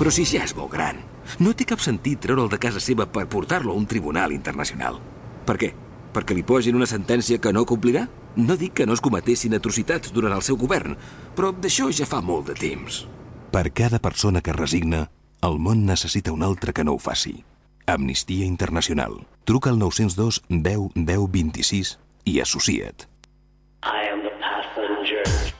Però si ja és molt gran, no té cap sentit treure'l de casa seva per portar-lo a un tribunal internacional. Per què? Perquè li posin una sentència que no complirà? No dic que no es cometessin atrocitats durant el seu govern, però d'això ja fa molt de temps. Per cada persona que resigna, el món necessita un altre que no ho faci. Amnistia Internacional. Truca al 902 10 10 26 i associa't. I am the passenger.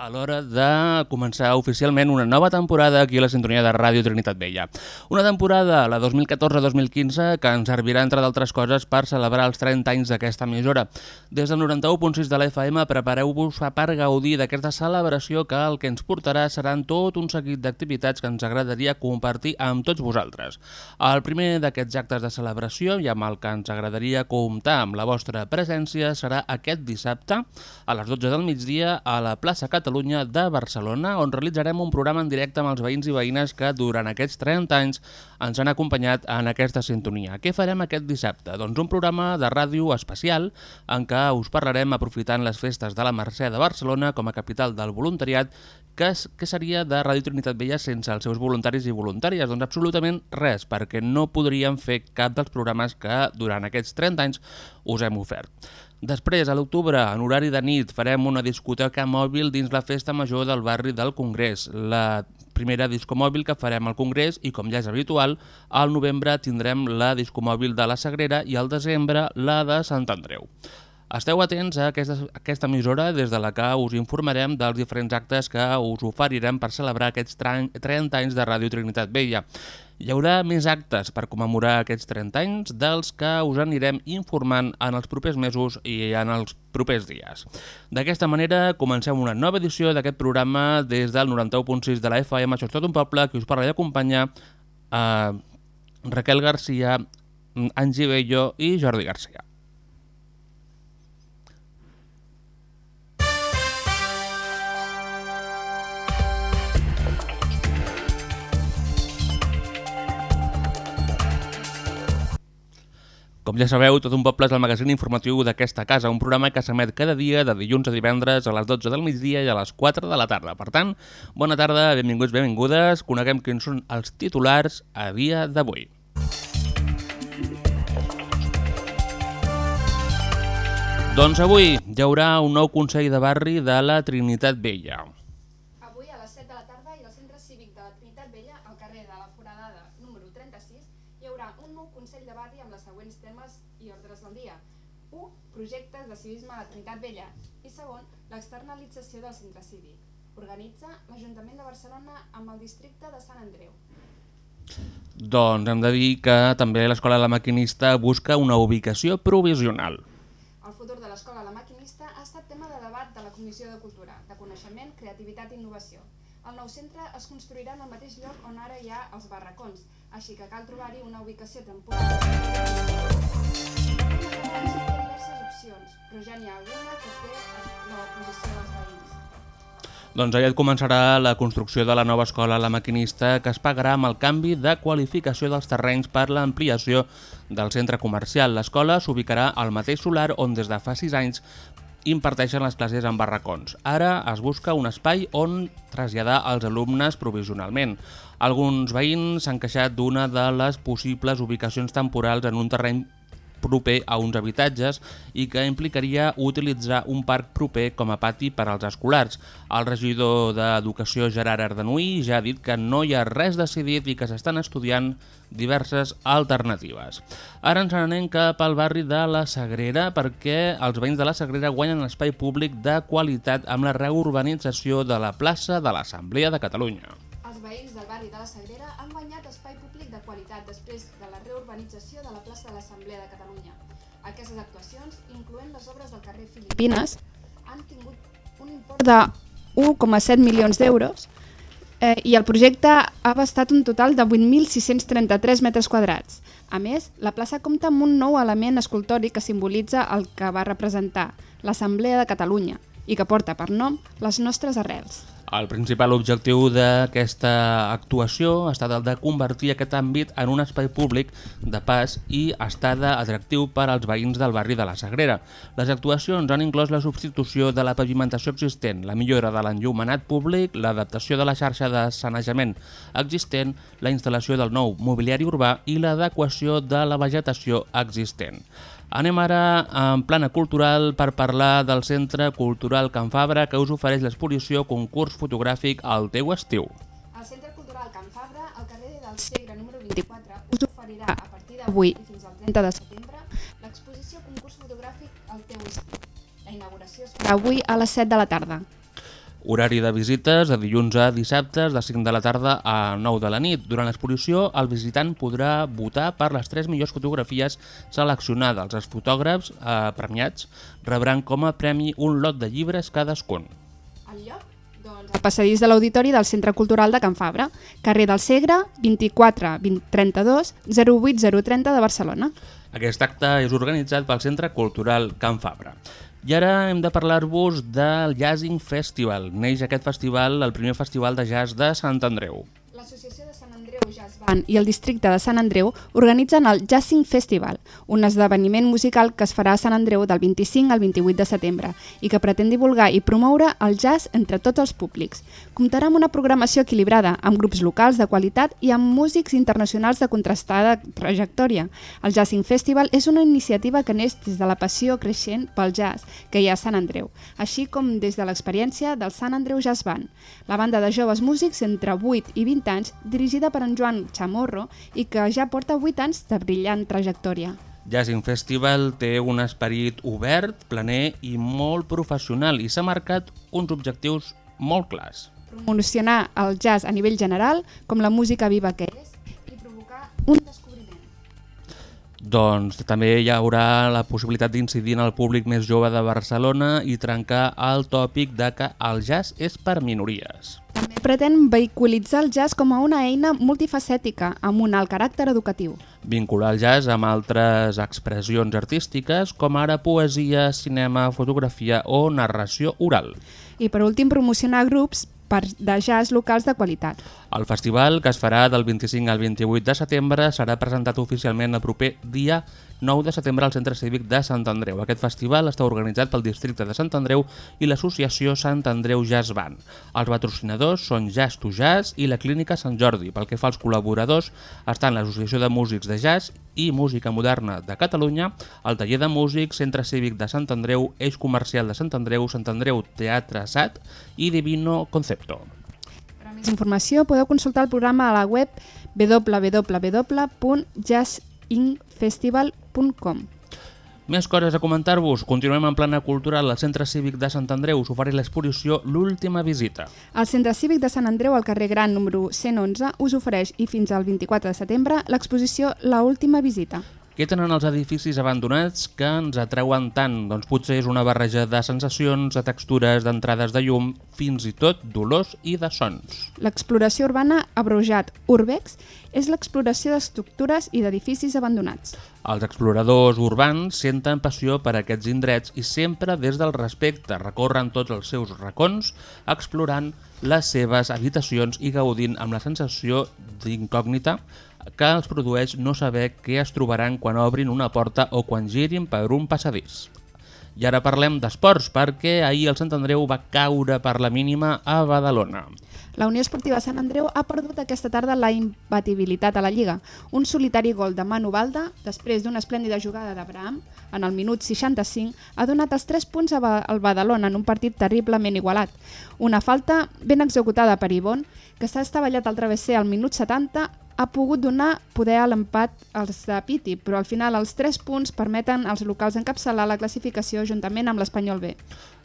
A l'hora de començar oficialment una nova temporada aquí a la sintonia de Ràdio Trinitat Vella. Una temporada, la 2014-2015, que ens servirà, entre d'altres coses, per celebrar els 30 anys d'aquesta emissora. Des del 91.6 de la FM prepareu-vos per gaudir d'aquesta celebració que el que ens portarà seran tot un seguit d'activitats que ens agradaria compartir amb tots vosaltres. El primer d'aquests actes de celebració i amb el que ens agradaria comptar amb la vostra presència serà aquest dissabte a les 12 del migdia a la plaça Catalunya Catalunya de Barcelona, on realitzarem un programa en directe amb els veïns i veïnes que durant aquests 30 anys ens han acompanyat en aquesta sintonia. Què farem aquest dissabte? Doncs un programa de ràdio especial en què us parlarem aprofitant les festes de la Mercè de Barcelona com a capital del voluntariat que, que seria de Ràdio Trinitat Vella sense els seus voluntaris i voluntàries? Doncs absolutament res, perquè no podríem fer cap dels programes que durant aquests 30 anys us hem ofert. Després, a l'octubre, en horari de nit, farem una discoteca mòbil dins la festa major del barri del Congrés. La primera discomòbil que farem al Congrés i, com ja és habitual, al novembre tindrem la discomòbil de la Sagrera i al desembre la de Sant Andreu. Esteu atents a aquesta, a aquesta emissora des de la que us informarem dels diferents actes que us oferirem per celebrar aquests 30 anys de Ràdio Trinitat Vella. Hi haurà més actes per commemorar aquests 30 anys dels que us anirem informant en els propers mesos i en els propers dies. D'aquesta manera, comencem una nova edició d'aquest programa des del 91.6 de la FM, això és tot un poble, que us parla i acompanya eh, Raquel Garcia, Angie Bello i Jordi Garcia. Com ja sabeu, Tot un poble és el magazín informatiu d'aquesta casa, un programa que s'emet cada dia de dilluns a divendres a les 12 del migdia i a les 4 de la tarda. Per tant, bona tarda, benvinguts, benvingudes, coneguem quins són els titulars a dia d'avui. Doncs avui hi haurà un nou Consell de Barri de la Trinitat Vella. Avui a les 7 de la tarda i al Centre Cívic de la Trinitat Vella, al carrer de la Foradada número 36, hi haurà un nou Consell de Barri amb les següents temes i ordres del dia. 1. Projectes de civisme a la Trinitat Vella. I segon, l'externalització del Centre Cívic. Organitza l'Ajuntament de Barcelona amb el districte de Sant Andreu. Doncs hem de dir que també l'Escola de la Maquinista busca una ubicació provisional. El futur de l'Escola La Maquinista ha estat tema de debat de la Comissió de Cultura, de Coneixement, Creativitat i Innovació. El nou centre es construirà en el mateix lloc on ara hi ha els barracons, així que cal trobar-hi una ubicació temporal. Diverses opcions, però ja n'hi ha alguna que té l'oposició dels veïns. Doncs aviat començarà la construcció de la nova escola La Maquinista que es pagarà amb el canvi de qualificació dels terrenys per l'ampliació del centre comercial. L'escola s'ubicarà al mateix solar on des de fa 6 anys imparteixen les classes en barracons. Ara es busca un espai on traslladar els alumnes provisionalment. Alguns veïns s'han queixat d'una de les possibles ubicacions temporals en un terreny proper a uns habitatges i que implicaria utilitzar un parc proper com a pati per als escolars. El regidor d'Educació Gerard Ardenuí ja ha dit que no hi ha res decidit i que s'estan estudiant diverses alternatives. Ara ens n'anem cap al barri de la Sagrera perquè els veïns de la Sagrera guanyen espai públic de qualitat amb la reurbanització de la plaça de l'Assemblea de Catalunya. Veïns del barri de la Sagrera han guanyat espai públic de qualitat després de la reurbanització de la plaça de l'Assemblea de Catalunya. Aquestes actuacions, incloent les obres del carrer Filipines, han tingut un import de 1,7 milions d'euros eh, i el projecte ha abastat un total de 8.633 metres quadrats. A més, la plaça compta amb un nou element escultòric que simbolitza el que va representar l'Assemblea de Catalunya i que porta per nom les nostres arrels. El principal objectiu d'aquesta actuació ha estat el de convertir aquest àmbit en un espai públic de pas i estada atractiu per als veïns del barri de la Sagrera. Les actuacions han inclòs la substitució de la pavimentació existent, la millora de l'enllumenat públic, l'adaptació de la xarxa de sanejament existent, la instal·lació del nou mobiliari urbà i l'adequació de la vegetació existent. Anem ara en plana cultural per parlar del Centre Cultural Can Fabra que us ofereix l'exposició concurs fotogràfic al teu estiu. El Centre Cultural Can Fabra, al carrer del Segre número 24, us oferirà a partir d'avui i fins al 30 de setembre l'exposició concurs fotogràfic al teu estiu. La inauguració es farà avui a les 7 de la tarda. Horari de visites de dilluns a dissabtes de 5 de la tarda a 9 de la nit. Durant l'exposició, el visitant podrà votar per les 3 millors fotografies seleccionades. Els fotògrafs eh, premiats rebran com a premi un lot de llibres cadascun. El lloc? Doncs el passadís de l'Auditori del Centre Cultural de Can Fabra, carrer del Segre, 24 20 32 08030 de Barcelona. Aquest acte és organitzat pel Centre Cultural Can Fabra. I ara hem de parlar-vos del Jazzing Festival. Neix aquest festival, el primer festival de jazz de Sant Andreu. Band i el districte de Sant Andreu organitzen el Jazzing Festival, un esdeveniment musical que es farà a Sant Andreu del 25 al 28 de setembre i que pretén divulgar i promoure el jazz entre tots els públics. Comptarà amb una programació equilibrada, amb grups locals de qualitat i amb músics internacionals de contrastada trajectòria. El Jazzing Festival és una iniciativa que neix des de la passió creixent pel jazz que hi ha a Sant Andreu, així com des de l'experiència del Sant Andreu Jazz Band, la banda de joves músics entre 8 i 20 anys dirigida per en Joan Chamorro i que ja porta 8 anys de brillant trajectòria. Jazzing Festival té un esperit obert, planer i molt professional i s'ha marcat uns objectius molt clars. Promocionar el jazz a nivell general, com la música viva que és, i provocar un descobriment. Doncs també hi haurà la possibilitat d'incidir en el públic més jove de Barcelona i trencar el tòpic de que el jazz és per minories. També pretén vehiculitzar el jazz com a una eina multifacètica, amb un alt caràcter educatiu. Vincular el jazz amb altres expressions artístiques com ara poesia, cinema, fotografia o narració oral. I per últim, promocionar grups per de jazz locals de qualitat. El festival, que es farà del 25 al 28 de setembre, serà presentat oficialment el proper dia 9 de setembre al Centre Cívic de Sant Andreu. Aquest festival està organitzat pel districte de Sant Andreu i l'associació Sant Andreu Jazz Band. Els patrocinadors són Jazz to Jazz i la Clínica Sant Jordi. Pel que fa als col·laboradors, estan l'Associació de Músics de Jazz i Música Moderna de Catalunya, el Taller de Músics, Centre Cívic de Sant Andreu, Eix Comercial de Sant Andreu, Sant Andreu Teatre SAT i Divino Concepto. Més informació podeu consultar el programa a la web www.jazzinfestival.com. Més coses a comentar-vos. Continuem en plana cultural. El Centre Cívic de Sant Andreu us ofereix l'exposició L'última visita. El Centre Cívic de Sant Andreu, al carrer Gran número 111, us ofereix i fins al 24 de setembre l'exposició La última visita. Què tenen els edificis abandonats que ens atreuen tant? Doncs potser és una barreja de sensacions, de textures, d'entrades de llum, fins i tot d'olors i de sons. L'exploració urbana abrojat Urbex és l'exploració d'estructures i d'edificis abandonats. Els exploradors urbans senten passió per aquests indrets i sempre des del respecte recorren tots els seus racons explorant les seves habitacions i gaudint amb la sensació d'incògnita que els produeix no saber què es trobaran quan obrin una porta o quan girin per un passadís. I ara parlem d'esports, perquè ahir el Sant Andreu va caure per la mínima a Badalona. La Unió Esportiva Sant Andreu ha perdut aquesta tarda la imbatibilitat a la Lliga. Un solitari gol de Manu Balda, després d'una esplèndida jugada d'Abraham, en el minut 65, ha donat els 3 punts al Badalona en un partit terriblement igualat. Una falta ben executada per Ivon, que s'ha estavellat al travesser al minut 70, ha pogut donar poder a l'empat als de Piti, però al final els 3 punts permeten als locals encapçalar la classificació juntament amb l'Espanyol B.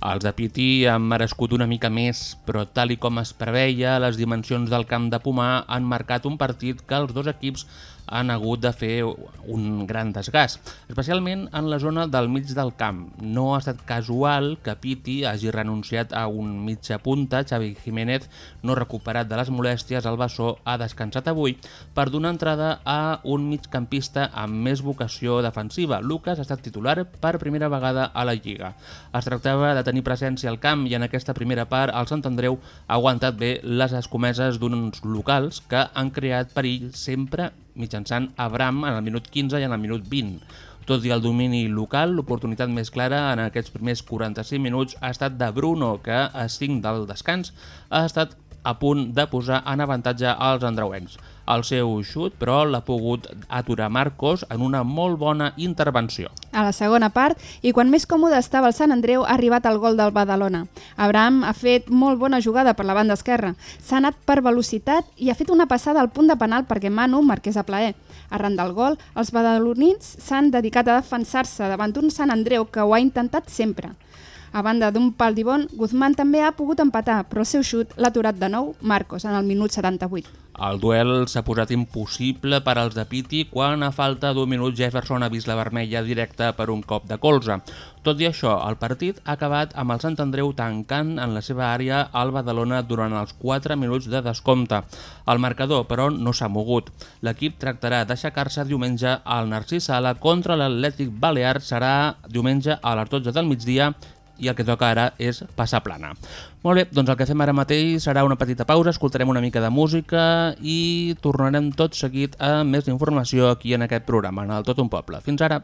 Els de Piti han merescut una mica més, però tal i com es preveia, les dimensions del camp de Pomar han marcat un partit que els dos equips han hagut de fer un gran desgast, especialment en la zona del mig del camp. No ha estat casual que Piti hagi renunciat a un mitja punta, Xavi Jiménez, no recuperat de les molèsties al bessó, ha descansat avui per donar entrada a un migcampista amb més vocació defensiva. Lucas ha estat titular per primera vegada a la Lliga. Es tractava de tenir presència al camp i en aquesta primera part el Sant Andreu ha aguantat bé les escomeses d'uns locals que han creat perill sempre mitjançant Abram en el minut 15 i en el minut 20. Tot i el domini local, l'oportunitat més clara en aquests primers 45 minuts ha estat de Bruno, que a 5 del descans ha estat a punt de posar en avantatge als andreuencs. El seu xut, però, l'ha pogut aturar Marcos en una molt bona intervenció. A la segona part, i quan més còmode estava el Sant Andreu, ha arribat el gol del Badalona. Abraham ha fet molt bona jugada per la banda esquerra. S'ha anat per velocitat i ha fet una passada al punt de penal perquè Manu marqués a plaer. Arran del gol, els badalonins s'han dedicat a defensar-se davant d'un Sant Andreu que ho ha intentat sempre. A banda d'un pal d'Ibon, Guzmán també ha pogut empatar, però el seu xut l'ha aturat de nou Marcos en el minut 78. El duel s'ha posat impossible per als de Piti quan a falta d'un minut Jefferson ha vist la vermella directa per un cop de colze. Tot i això, el partit ha acabat amb el Sant Andreu tancant en la seva àrea al Badalona durant els 4 minuts de descompte. El marcador, però, no s'ha mogut. L'equip tractarà d'aixecar-se diumenge al Narcís Sala contra l'Atlètic Balear. Serà diumenge a les 12 del migdia i el que toca ara és passar plana. Molt bé, doncs el que fem ara mateix serà una petita pausa, escoltarem una mica de música i tornarem tot seguit a més informació aquí en aquest programa, en el Tot un Poble. Fins ara!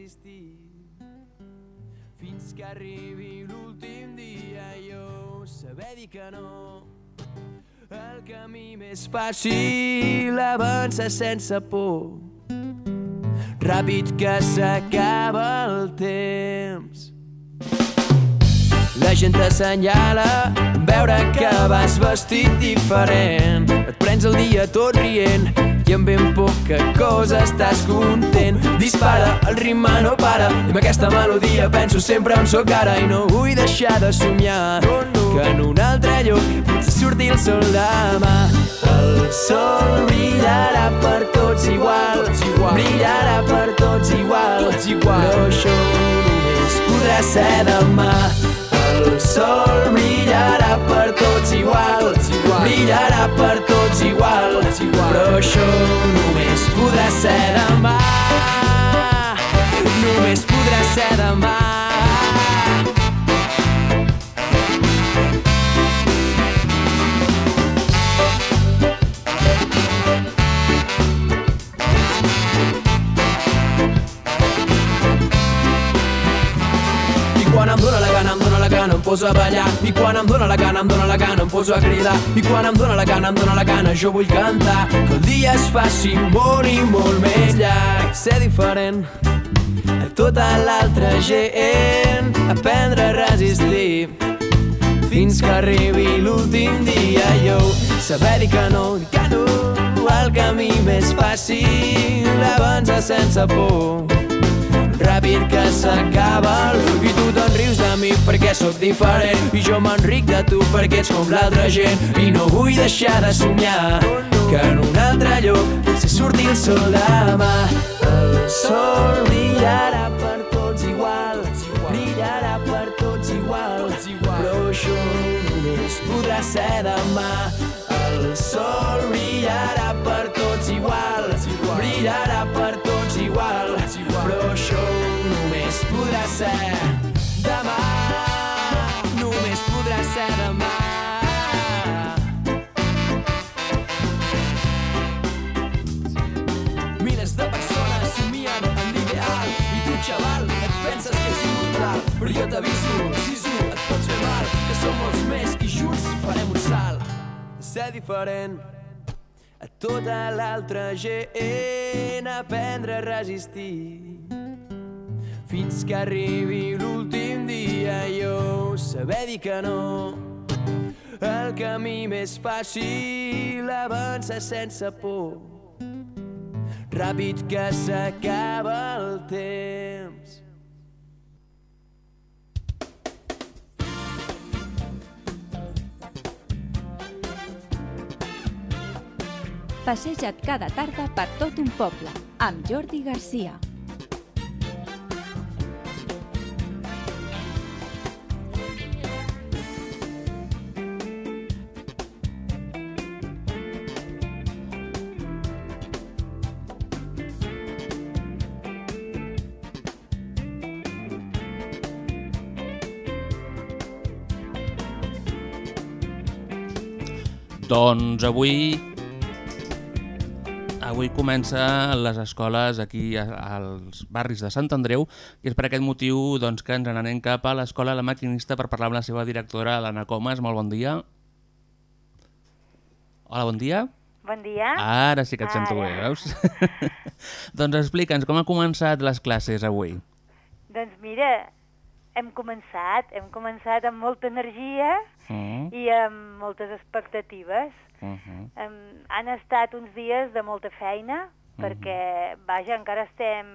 Resistir. Fins que arribi l'últim dia jo saber dir que no. El camí més fàcil avança sense por. Ràpid que s'acaba el temps. La gent t'assenyala veure que vas vestit diferent. Et prens el dia tot rient i amb ben poca cosa estàs content. Dispara, el ritme no para i amb aquesta melodia penso sempre on sóc ara i no vull deixar de somiar que en un altre lloc potser surti el sol demà. El sol brillarà per tots igual, brillarà per tots igual, però això només podrà ser demà. El sol brillarà per tots igual, brillarà per tots igual, però això només podrà ser demà. Només podrà ser demà. Gana, em poso a ballar. I quan em dóna la gana, em dóna la gana, em poso a cridar. I quan em dóna la gana, em dóna la gana, jo vull cantar. Que el dia es faci molt i molt més llarg. Ser diferent a tota l'altra gent. Aprendre a resistir fins que arribi l'últim dia jo saber dir que no, dir que no el camí més fàcil avança sense por ràpid que s'acaba i tu te'n rius de mi perquè sóc diferent. I jo m'enric de tu perquè ets com l'altra gent. I no vull deixar de somiar que en un altre lloc potser surti el sol demà. El sol brillarà jo t'aviso, siso, et pots fer mal, que som els més i junts farem un salt. Ser diferent a tota l'altra gent, aprendre a resistir. Fins que arribi l'últim dia jo saber dir que no. El camí més fàcil avança sense por. Ràpid que s'acaba el temps. Passeja't cada tarda per tot un poble, amb Jordi Garcia. Doncs avui avui comença les escoles aquí als barris de Sant Andreu i és per aquest motiu doncs, que ens n'anem cap a l'escola La Maquinista per parlar amb la seva directora, l'Anna Comas. Molt bon dia. Hola, bon dia. Bon dia. Ara sí que et sento Ara. bé, veus? doncs explica'ns com han començat les classes avui. Doncs mira, hem començat, hem començat amb molta energia Mm. i amb moltes expectatives. Uh -huh. Em, han estat uns dies de molta feina perquè, vaja, encara estem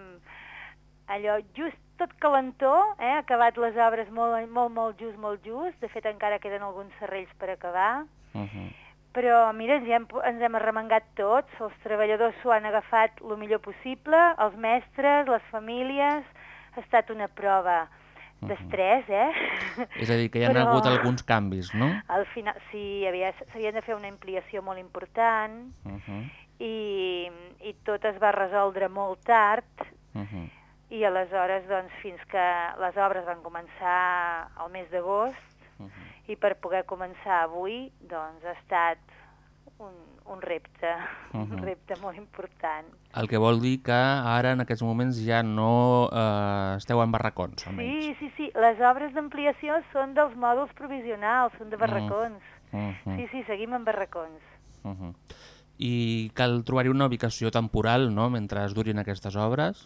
allò just tot calentó, eh? acabat les obres molt, molt, molt just, molt just. De fet, encara queden alguns serrells per acabar. Uh -huh. Però, mira, ens hem, ens hem arremangat tots, els treballadors s'ho han agafat el millor possible, els mestres, les famílies, ha estat una prova d'estrès, eh? És a dir, que hi ha Però- hagut alguns canvis, no? Al final, sí, s'havia de fer una ampliació molt important Uh -huh. i, i tot es va resoldre molt tard Uh -huh. i aleshores, doncs, fins que les obres van començar al mes d'agost Uh i per poder començar avui, doncs, ha estat un, un repte, un Mhm. repte molt important. El que vol dir que ara en aquests moments ja no eh, esteu en barracons, almenys. Sí, sí, sí, les obres d'ampliació són dels mòduls provisionals, són de barracons. Mhm. Sí, sí, seguim en barracons. Uh -huh. I cal trobar-hi una ubicació temporal, no?, mentre es durin aquestes obres.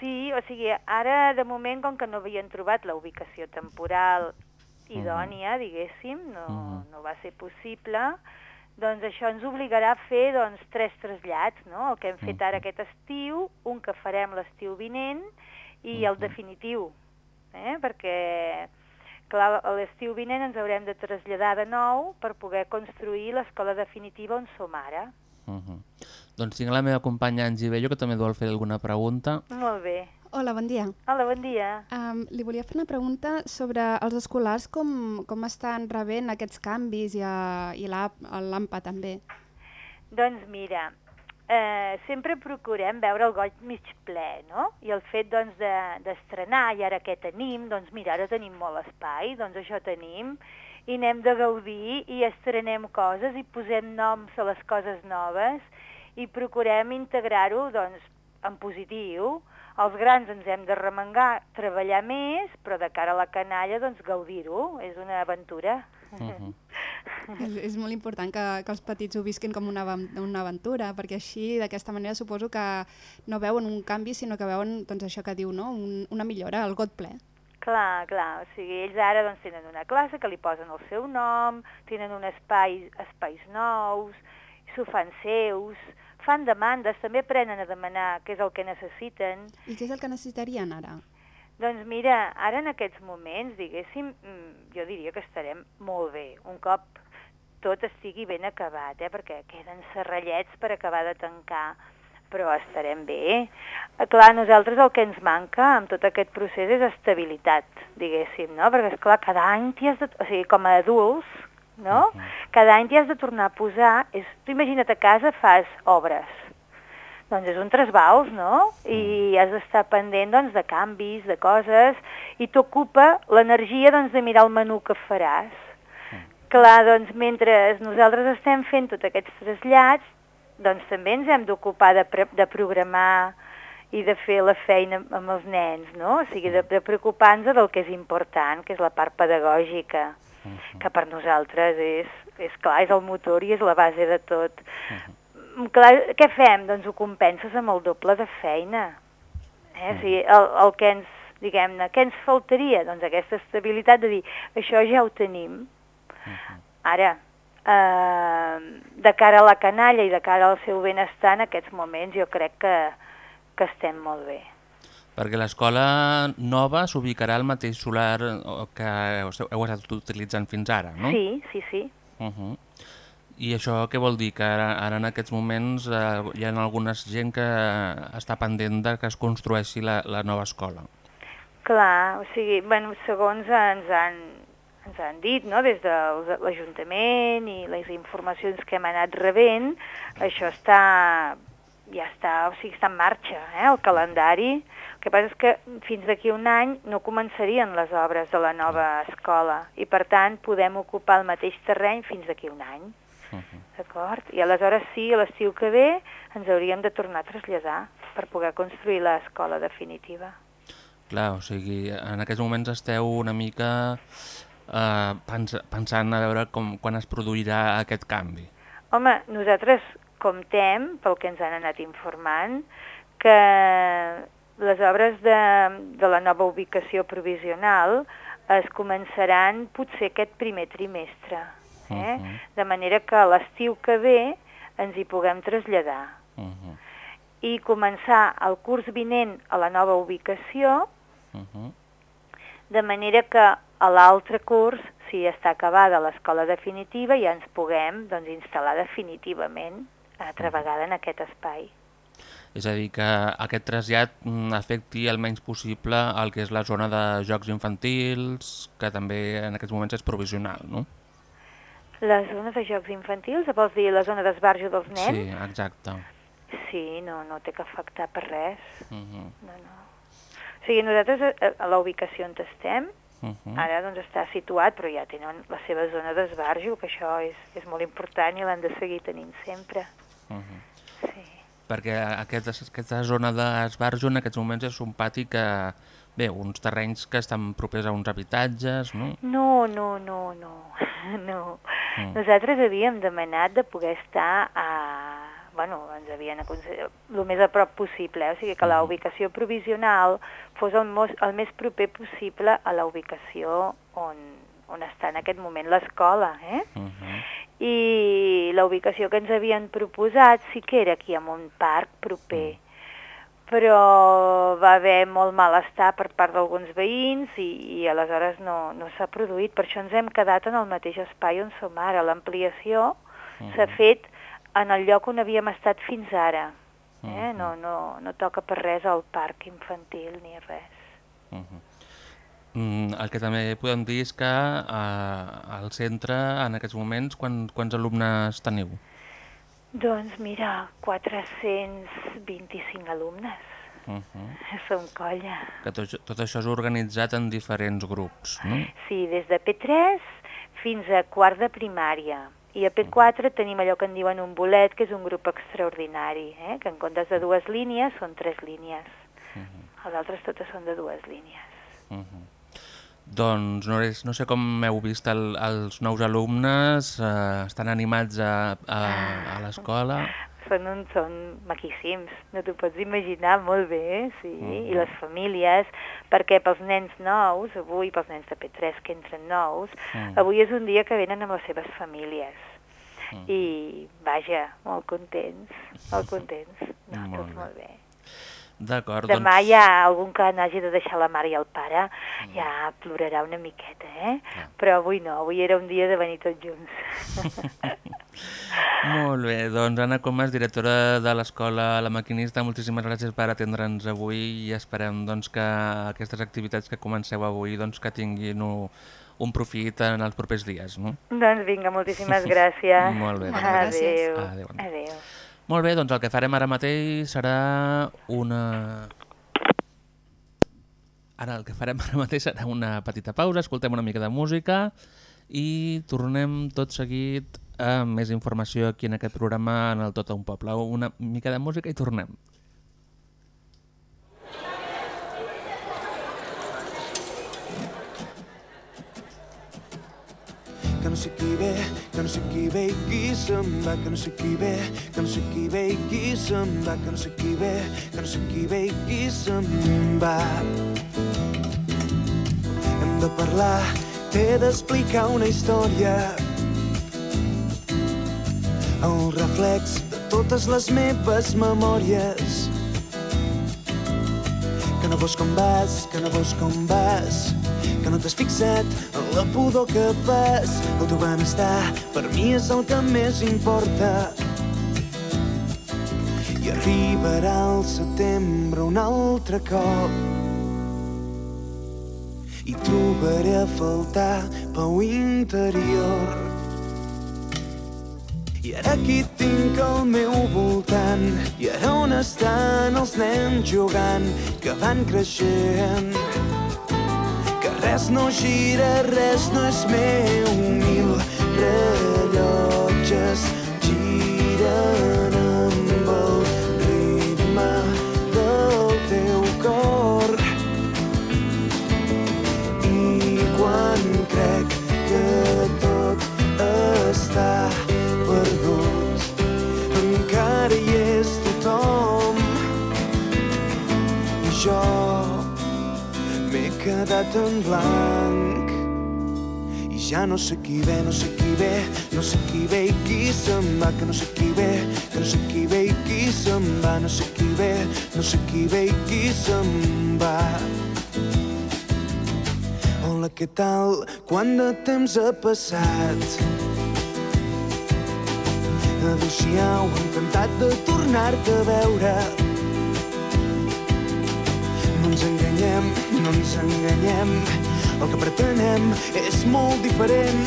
Sí, o sigui, ara de moment, com que no havien trobat la ubicació temporal idònia, diguéssim, no, Mhm. no va ser possible, doncs això ens obligarà a fer doncs, tres trasllats, no? El que hem fet ara aquest estiu, un que farem l'estiu vinent i el definitiu, eh? perquè clar, l'estiu vinent ens haurem de traslladar de nou per poder construir l'escola definitiva on som ara. Uh -huh. Doncs tinc la meva companya Angie Bello, que també vol fer alguna pregunta. Molt bé. Hola, bon dia. Hola, bon dia. Um, li volia fer una pregunta sobre els escolars, com, com estan rebent aquests canvis i, a, i l'AMPA també. Doncs mira, eh, sempre procurem veure el goig mig ple, no? I el fet doncs, de- d'estrenar, i ara què tenim? Doncs mira, ara tenim molt espai, doncs això tenim, i n'hem de gaudir i estrenem coses i posem noms a les coses noves i procurem integrar-ho doncs, en positiu. Els grans ens hem de remengar, treballar més, però de cara a la canalla doncs, gaudir-ho, és una aventura. Uh -huh. És, és molt important que, que els petits ho visquin com una, una aventura, perquè així, d'aquesta manera, suposo que no veuen un canvi, sinó que veuen doncs, això que diu, no? un, una millora, el got ple. Clar, clar, o sigui, ells ara doncs, tenen una classe que li posen el seu nom, tenen un espai, espais nous, s'ho fan seus, fan demandes, també aprenen a demanar què és el que necessiten. I què és el que necessitarien ara? Doncs mira, ara en aquests moments, diguéssim, mm, jo diria que estarem molt bé, un cop tot estigui ben acabat, eh? perquè queden serrallets per acabar de tancar, però estarem bé. Eh, Clar, a nosaltres el que ens manca amb tot aquest procés és estabilitat, diguéssim, no? Perquè, és clar cada any t'hi has de... O sigui, com a adults, no? Cada any t'hi has de tornar a posar... És... Tu imagina't a casa fas obres, doncs és un trasbals, no? I has d'estar pendent doncs, de canvis, de coses, i t'ocupa l'energia doncs, de mirar el menú que faràs. Clar, doncs mentre nosaltres estem fent tots aquests trasllats, doncs també ens hem d'ocupar de, de programar i de fer la feina amb els nens, no? O sigui, de, de preocupar-nos del que és important, que és la part pedagògica. Que per nosaltres és, és clar, és el motor i és la base de tot. Mm, Clar, què fem? Doncs ho compenses amb el doble de feina. Eh? O sigui, el, el que ens, diguem-ne, què ens faltaria? Doncs aquesta estabilitat de dir, això ja ho tenim. Ara, eh, de cara a la canalla i de cara al seu benestar en aquests moments jo crec que, que estem molt bé. Perquè l'escola nova s'ubicarà al mateix solar que heu estat utilitzant fins ara, no? Sí, sí, sí. Uh -huh. I això què vol dir? Que ara, ara en aquests moments eh, hi ha alguna gent que està pendent de que es construeixi la, la nova escola. Clar, o sigui, bueno, segons ens han, ens han dit, no?, des de l'Ajuntament i les informacions que hem anat rebent, això està, ja està, o sigui, està en marxa, eh, el calendari. El que passa és que fins d'aquí un any no començarien les obres de la nova escola i, per tant, podem ocupar el mateix terreny fins d'aquí un any. D'acord? I aleshores sí, a l'estiu que ve ens hauríem de tornar a traslladar per poder construir l'escola definitiva. Clar, o sigui, en aquests moments esteu una mica eh, pens pensant a veure com, quan es produirà aquest canvi. Home, nosaltres comptem, pel que ens han anat informant, que les obres de, de la nova ubicació provisional es començaran potser aquest primer trimestre, eh? Uh -huh. de manera que l'estiu que ve ens hi puguem traslladar. Uh -huh. I començar el curs vinent a la nova ubicació, Uh -huh. de manera que a l'altre curs, si està acabada l'escola definitiva, ja ens puguem doncs, instal·lar definitivament altra vegada en aquest espai. És a dir, que aquest trasllat mm, afecti el menys possible el que és la zona de jocs infantils, que també en aquests moments és provisional, no? La zona de jocs infantils, vols dir la zona d'esbarjo dels nens? Sí, exacte. Sí, no, no té que afectar per res. Uh -huh. No, no. O sigui, nosaltres a, a la ubicació on estem, Uh -huh. ara doncs està situat, però ja tenen la seva zona d'esbarjo, que això és, és molt important i l'han de seguir tenint sempre. Uh -huh. Perquè aquest, aquesta zona d'esbarjo en aquests moments és un pati que... Bé, uns terrenys que estan propers a uns habitatges, no? No, no, no, no. no. Mm. Nosaltres havíem demanat de poder estar a... Bueno, ens havien aconsellat el més a prop possible, eh? o sigui que la ubicació provisional fos el, mos, el més proper possible a la ubicació on, on està en aquest moment l'escola, eh? Uh -huh. I la ubicació que ens havien proposat sí que era aquí en un parc proper, però va haver molt malestar per part d'alguns veïns i, i aleshores no, no s'ha produït. Per això ens hem quedat en el mateix espai on som ara. L'ampliació s'ha fet en el lloc on havíem estat fins ara. Eh? No, no, no toca per res al parc infantil ni res. Uh -huh. Mm, el que també podem dir és que eh, al centre, en aquests moments, quan, quants alumnes teniu? Doncs mira, 425 alumnes. Uh -huh. Som colla. Que tot, tot això és organitzat en diferents grups, no? Sí, des de P3 fins a quart de primària. I a P4 tenim allò que en diuen un bolet, que és un grup extraordinari, eh? que en comptes de dues línies són tres línies. Uh -huh. Els altres totes són de dues línies. Uh -huh. Doncs no, és, no sé com heu vist el, els nous alumnes, eh, estan animats a, a, a l'escola? Són, un, són maquíssims, no t'ho pots imaginar, molt bé, sí, -huh. i les famílies, perquè pels nens nous, avui pels nens de P3 que entren nous, -huh. avui és un dia que venen amb les seves famílies. -huh. I, vaja, molt contents, molt contents, no, Molt tot bé. molt bé. D'acord, Demà doncs... hi ha algun que n'hagi de deixar la mare i el pare, ja plorarà una miqueta, eh? Però avui no, avui era un dia de venir tots junts. Molt bé, doncs Anna Comas, directora de l'Escola La Maquinista, moltíssimes gràcies per atendre'ns avui i esperem doncs, que aquestes activitats que comenceu avui doncs, que tinguin un, un profit en els propers dies. No? doncs vinga, moltíssimes gràcies. Molt bé, doncs. Adéu. Adéu. Adéu. Molt bé, doncs el que farem ara mateix serà una... Ara el que farem ara mateix serà una petita pausa, escoltem una mica de música i tornem tot seguit amb més informació aquí en aquest programa en el Tot a un Poble. Una mica de música i tornem. Que no sé qui ve, que no sé qui ve i qui se'n va, que no sé qui ve, que no sé qui ve i qui se'n va, que no sé qui ve, que no sé qui ve i qui se'n va. Hem de parlar, t'he d'explicar una història. El reflex de totes les meves memòries. Que no veus com vas, que no veus com vas, que no t'has fixat en la pudor que fas. El teu benestar per mi és el que més importa. I arribarà el setembre un altre cop i trobaré a faltar pau interior. I ara aquí tinc al meu voltant i ara on estan els nens jugant que van creixent res no gira, res no és meu. Mil rellotges giren quedat en blanc i ja no sé qui ve, no sé qui ve, no sé qui ve i qui se'n va, que no sé qui ve, que no sé qui ve i qui se'n va, no sé qui ve, no sé qui ve i qui se'n va. Hola, què tal? Quant de temps ha passat? Adéu-siau, encantat de tornar-te a veure. Ens enganyem, no ens enganyem. El que pretenem és molt diferent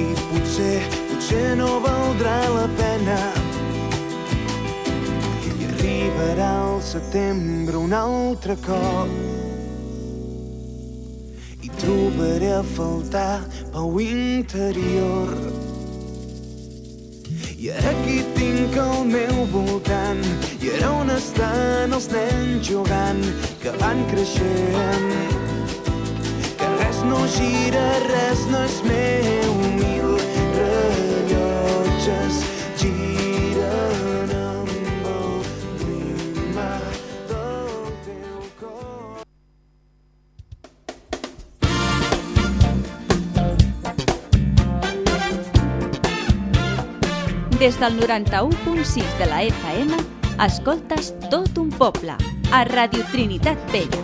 i potser, potser no valdrà la pena. I arribarà el setembre un altre cop i trobaré a faltar pau interior. I aquí tinc al meu voltant i ara on estan els nens jugant que van creixent que res no gira, res no és meu mil rellotges giren amb el ritme del teu cor. Des del 91.6 de la FM, escoltes tot un poble, a Radio Trinitat Vella.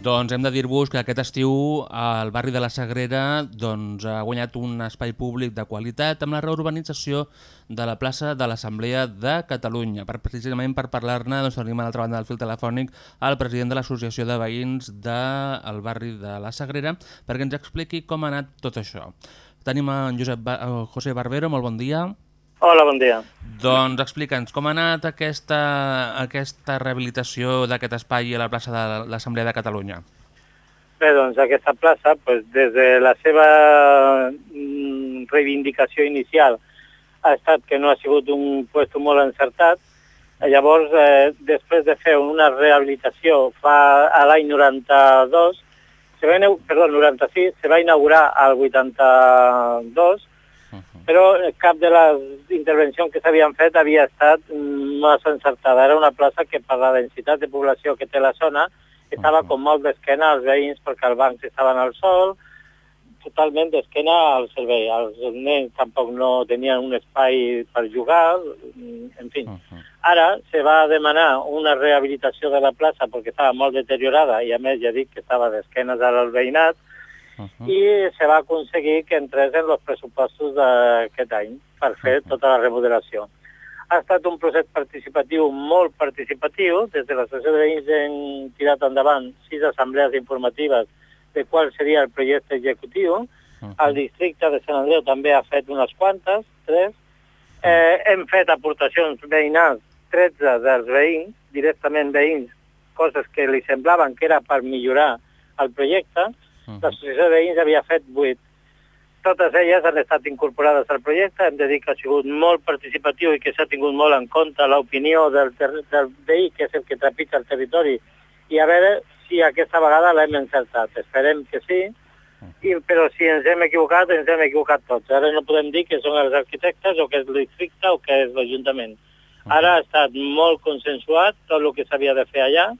Doncs hem de dir-vos que aquest estiu el barri de la Sagrera doncs, ha guanyat un espai públic de qualitat amb la reurbanització de la plaça de l'Assemblea de Catalunya. Per, precisament per parlar-ne doncs, tenim a l'altra banda del fil telefònic el president de l'Associació de Veïns del barri de la Sagrera perquè ens expliqui com ha anat tot això. Tenim en Josep ba José Barbero, molt bon dia. Hola, bon dia. Doncs explica'ns com ha anat aquesta, aquesta rehabilitació d'aquest espai a la plaça de l'Assemblea de Catalunya. Bé, doncs aquesta plaça, pues, des de la seva mm, reivindicació inicial, ha estat que no ha sigut un puesto molt encertat. Llavors, eh, després de fer una rehabilitació fa a l'any 92, se va, perdó, 96, se va inaugurar al 82, però cap de les intervencions que s'havien fet havia estat massa encertada. Era una plaça que per la densitat de població que té la zona estava com molt d'esquena als veïns perquè els bancs estaven al sol, totalment d'esquena al servei. Els nens tampoc no tenien un espai per jugar, en fi. Ara se va demanar una rehabilitació de la plaça perquè estava molt deteriorada i a més ja dic que estava d'esquenes al veïnat, i se va aconseguir que entrés en els pressupostos d'aquest any per fer tota la remodelació. Ha estat un procés participatiu molt participatiu. Des de l'Associació de Veïns hem tirat endavant sis assemblees informatives de qual seria el projecte executiu. El districte de Sant Andreu també ha fet unes quantes, tres. Eh, hem fet aportacions veïnals, 13 dels veïns, directament veïns, coses que li semblaven que era per millorar el projecte. L'associació de veïns havia fet 8. Totes elles han estat incorporades al projecte, hem de dir que ha sigut molt participatiu i que s'ha tingut molt en compte l'opinió del, del veí, que és el que trepitja el territori i a veure si aquesta vegada l'hem encertat. Esperem que sí, i, però si ens hem equivocat, ens hem equivocat tots. Ara no podem dir que són els arquitectes o que és el districte o que és l'Ajuntament. Ara ha estat molt consensuat tot el que s'havia de fer allà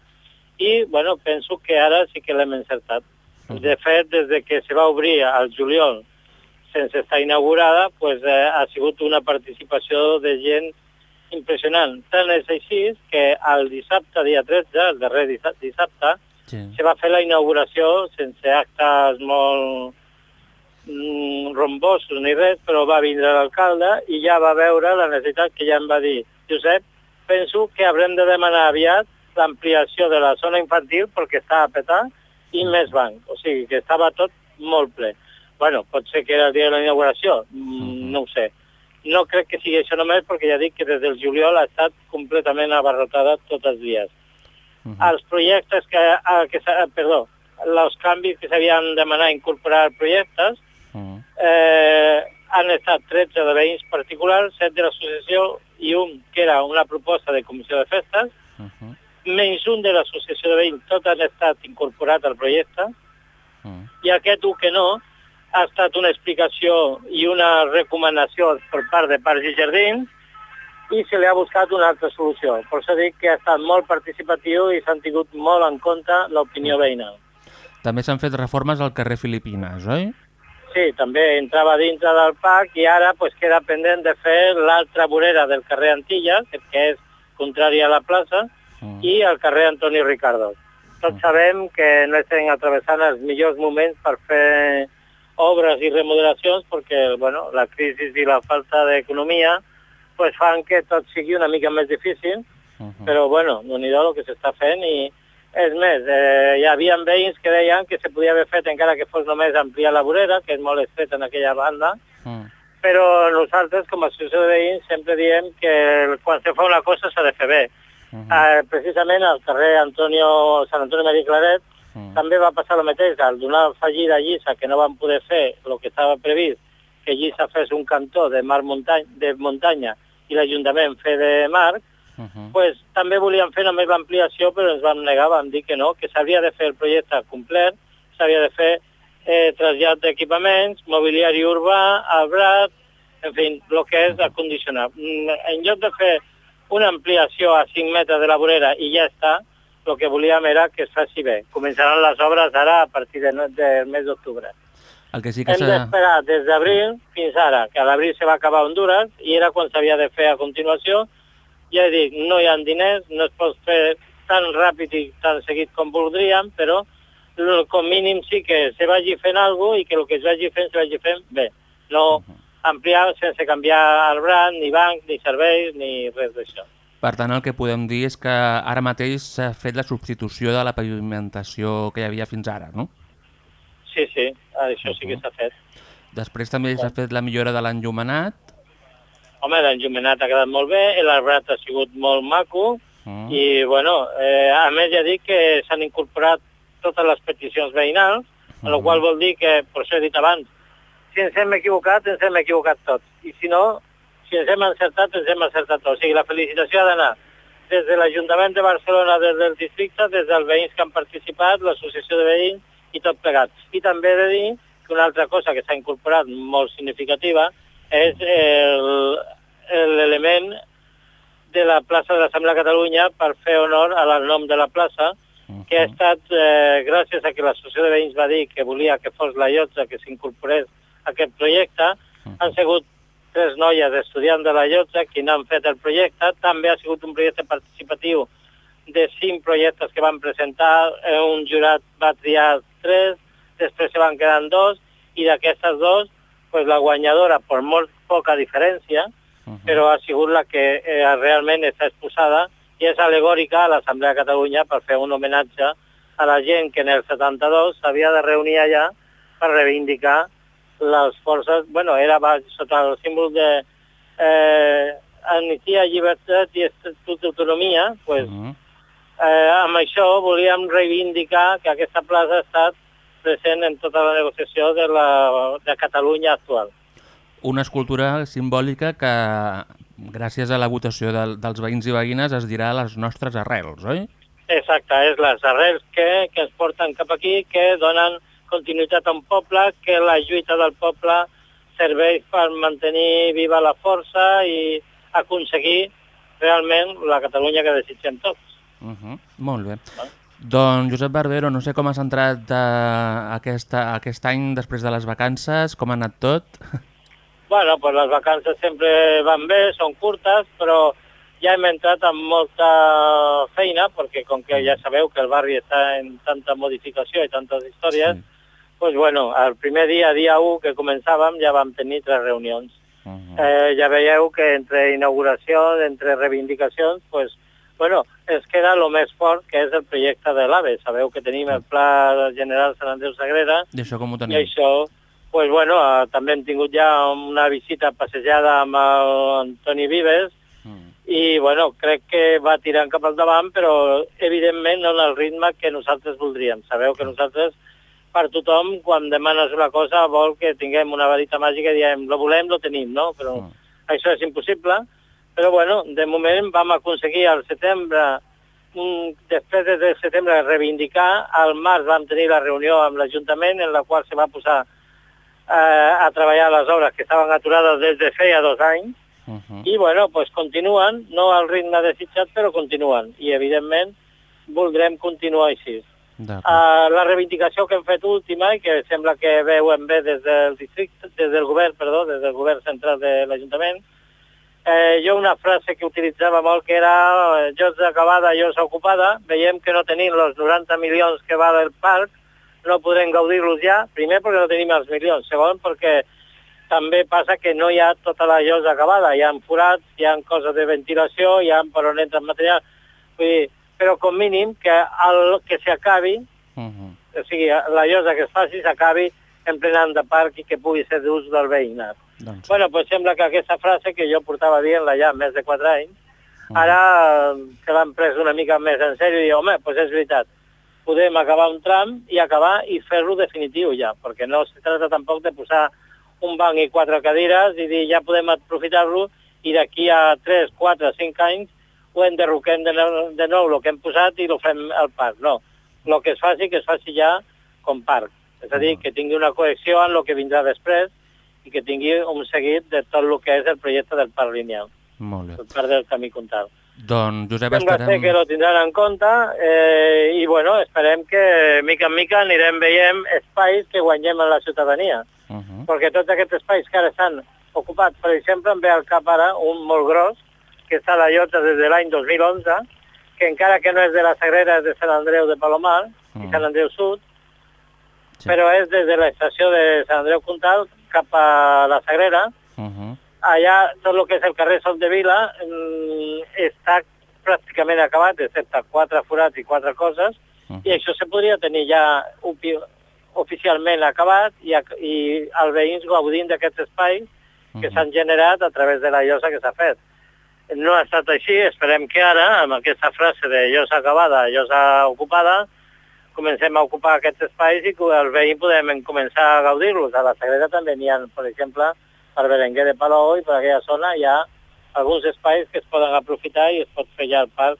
i bueno, penso que ara sí que l'hem encertat. De fet, des de que se va obrir al juliol sense estar inaugurada, pues, eh, ha sigut una participació de gent impressionant. Tant és així que el dissabte, dia 13, el darrer dissa- dissabte, Sí. se va fer la inauguració sense actes molt mm, rombosos ni res, però va vindre l'alcalde i ja va veure la necessitat que ja em va dir Josep, penso que haurem de demanar aviat l'ampliació de la zona infantil perquè està a petar i més banc, o sigui que estava tot molt ple. Bueno, pot ser que era el dia de la inauguració, mm, no ho sé. No crec que sigui això només perquè ja dic que des del juliol ha estat completament abarrotada tots els dies. Els projectes que, ah, que perdó, els canvis que s'havien demanat incorporar projectes eh, han estat 13 de veïns particulars, 7 de l'associació i un que era una proposta de comissió de festes, menys un de l'associació de veïns, tot han estat incorporat al projecte, i aquest un que no ha estat una explicació i una recomanació per part de Parcs i Jardins i se li ha buscat una altra solució. Per això dic que ha estat molt participatiu i s'han tingut molt en compte l'opinió veïnal. També s'han fet reformes al carrer Filipines, oi? Sí, també entrava dintre del parc i ara pues, queda pendent de fer l'altra vorera del carrer Antilles, que és contrària a la plaça, i el carrer Antoni Ricardo. Tots sabem que no estem atravessant els millors moments per fer obres i remodelacions perquè bueno, la crisi i la falta d'economia pues, fan que tot sigui una mica més difícil, però bueno, no n'hi el que s'està fent i és més, eh, hi havia veïns que deien que se podia haver fet encara que fos només ampliar la vorera, que és molt estreta en aquella banda, però nosaltres com a associació de veïns sempre diem que quan se fa una cosa s'ha de fer bé. Eh, precisament al carrer Antonio, Sant Antoni Maria Claret també va passar el mateix, al donar fallida a Lliça que no van poder fer el que estava previst, que Lliça fes un cantó de mar muntanya, de muntanya i l'Ajuntament fer de mar, pues, també volíem fer només l'ampliació, però ens vam negar, vam dir que no, que s'havia de fer el projecte complet, s'havia de fer eh, trasllat d'equipaments, mobiliari urbà, arbrat, en fi, el que és acondicionar. Mm, En lloc de fer una ampliació a 5 metres de la vorera i ja està, el que volíem era que es faci bé. Començaran les obres ara a partir de, no- del mes d'octubre. El que sí que Hem d'esperar des d'abril fins ara, que a l'abril se va acabar a Honduras i era quan s'havia de fer a continuació. Ja dic, no hi ha diners, no es pot fer tan ràpid i tan seguit com voldríem, però com mínim sí que se vagi fent alguna i que el que es vagi fent, se vagi fent bé. No ampliar sense canviar el brand, ni banc, ni serveis, ni res d'això. Per tant, el que podem dir és que ara mateix s'ha fet la substitució de la pavimentació que hi havia fins ara, no? Sí, sí, això sí que s'ha fet. Després també s'ha fet la millora de l'enllumenat. Home, l'enllumenat ha quedat molt bé, l'arbrat ha sigut molt maco, Mm. i bueno, eh, a més ja dic que s'han incorporat totes les peticions veïnals, amb la qual vol dir que, per això he dit abans, si ens hem equivocat, ens hem equivocat tots. I si no, si ens hem encertat, ens hem encertat tots. O sigui, la felicitació ha d'anar des de l'Ajuntament de Barcelona, des del districte, des dels veïns que han participat, l'associació de veïns i tot plegat. I també he de dir que una altra cosa que s'ha incorporat molt significativa és el- l'element de la plaça de l'Assemblea de Catalunya per fer honor al nom de la plaça, que ha estat, eh, gràcies a que l'associació de veïns va dir que volia que fos la llotja que s'incorporés aquest projecte, han sigut tres noies estudiants de la llotja qui n'han fet el projecte, també ha sigut un projecte participatiu de cinc projectes que van presentar, eh, un jurat va triar tres, després se van quedar dos, i d'aquestes dos, pues, la guanyadora, per molt poca diferència, però ha sigut la que eh, realment està exposada i és alegòrica a l'Assemblea de Catalunya per fer un homenatge a la gent que en el 72 s'havia de reunir allà per reivindicar les forces, bueno, era sota el símbol de eh, amnistia, llibertat i estatut d'autonomia, pues, eh, amb això volíem reivindicar que aquesta plaça ha estat present en tota la negociació de, la, de Catalunya actual. Una escultura simbòlica que, gràcies a la votació del, dels veïns i veïnes, es dirà les nostres arrels, oi? Exacte, és les arrels que, que ens porten cap aquí, que donen continuïtat un poble, que la lluita del poble serveix per mantenir viva la força i aconseguir realment la Catalunya que desitgem tots. Uh -huh. Molt bé. Doncs Josep Barbero, no sé com has entrat uh, aquesta, aquest any després de les vacances, com ha anat tot? Bueno, pues les vacances sempre van bé, són curtes, però ja hem entrat amb molta feina, perquè com que ja sabeu que el barri està en tanta modificació i tantes històries, sí. Pues bueno, el primer dia, dia 1 que començàvem, ja vam tenir tres reunions. Uh -huh. eh, ja veieu que entre inauguració, entre reivindicacions, pues, bueno, es queda lo més fort, que és el projecte de l'AVE. Sabeu que tenim el Pla General Sant Andreu Sagrera, I això com ho i tenim? això, pues bueno, eh, també hem tingut ja una visita passejada amb el Antoni Vives i bueno, crec que va tirant cap al davant, però evidentment no en el ritme que nosaltres voldríem. Sabeu que nosaltres, per tothom, quan demanes una cosa, vol que tinguem una varita màgica i diem, lo volem, lo tenim, no? Però això és impossible. Però bueno, de moment vam aconseguir al setembre un, després de setembre reivindicar, al març vam tenir la reunió amb l'Ajuntament en la qual se va posar eh, a treballar les obres que estaven aturades des de feia dos anys Uh -huh. i bueno, pues continuen, no al ritme desitjat, però continuen i evidentment voldrem continuar així. Uh, la reivindicació que hem fet última i que sembla que veuen bé des del districte, des del govern, perdó, des del govern central de l'Ajuntament, eh, jo una frase que utilitzava molt que era eh, jocs d'acabada, llosa ocupada, veiem que no tenim els 90 milions que va del parc, no podrem gaudir-los ja, primer perquè no tenim els milions, segon perquè també passa que no hi ha tota la llosa acabada, hi ha forats, hi ha coses de ventilació, hi ha per on entra material, vull dir, però com mínim que el que s'acabi, Uh -huh. o sigui, la llosa que es faci s'acabi en ple any de parc i que pugui ser d'ús del veïnat. Doncs, Bueno, pues sembla que aquesta frase que jo portava dient-la ja més de 4 anys, ara eh, se l'han pres una mica més en sèrio i diu, home, pues és veritat, podem acabar un tram i acabar i fer-lo definitiu ja, perquè no se trata tampoc de posar un banc i quatre cadires i dir ja podem aprofitar-lo i d'aquí a 3, 4, 5 anys ho enderroquem de nou, de nou el que hem posat i ho fem al parc. No, el que es faci, que es faci ja com parc. És a dir, que tingui una cohesió en el que vindrà després i que tingui un seguit de tot el que és el projecte del parc lineal, molt bé. el parc del camí comtal. Doncs, Josep, Sembla esperem... que lo tindran en compte eh, i bueno, esperem que mica en mica anirem veient espais que guanyem en la ciutadania. Uh -huh. Perquè tots aquests espais que ara estan ocupats, per exemple, em ve al cap ara un molt gros, que està a la Llota des de l'any 2011, que encara que no és de la Sagrera, és de Sant Andreu de Palomar i Sant Andreu Sud, Sí. però és des de l'estació de Sant Andreu Comtal cap a la Sagrera, Uh -huh. allà tot el que és el carrer Sol de Vila mm, està pràcticament acabat, excepte quatre forats i quatre coses, i això se podria tenir ja oficialment acabat i, i els veïns gaudint d'aquests espais que s'han generat a través de la llosa que s'ha fet. No ha estat així, esperem que ara, amb aquesta frase de llosa acabada, llosa ocupada, comencem a ocupar aquests espais i que els veïns podem començar a gaudir-los. A la Sagrera també n'hi ha, per exemple, per Berenguer de Palou i per aquella zona hi ha alguns espais que es poden aprofitar i es pot fer ja el parc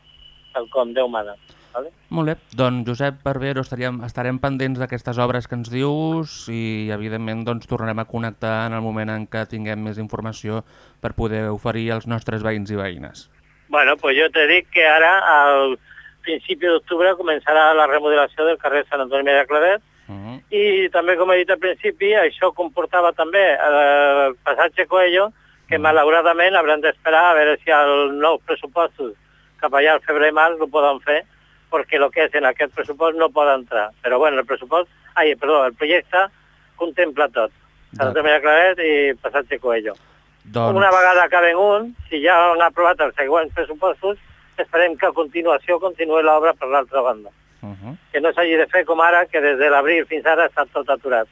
tal com Déu mana. Vale? Molt bé, doncs Josep Barbero, estaríem, estarem pendents d'aquestes obres que ens dius i evidentment doncs, tornarem a connectar en el moment en què tinguem més informació per poder oferir als nostres veïns i veïnes. Bueno, pues jo te dic que ara, al principi d'octubre, començarà la remodelació del carrer Sant Antoni de Claret Uh -huh. i també, com he dit al principi, això comportava també eh, el passatge Coello, que malauradament haurem d'esperar a veure si els nous pressupostos cap allà al febrer-març ho poden fer, perquè el que és en aquest pressupost no pot entrar. Però bueno, el pressupost, ai, perdó, el projecte contempla tot. Sant Antoni de Claret i passatge Coello. Doncs, Una vegada acaben un, si ja han aprovat els següents pressupostos, esperem que a continuació continuï l'obra per l'altra banda. uh -huh. Que no s'hagi de fer com ara, que des de l'abril fins ara està tot aturat.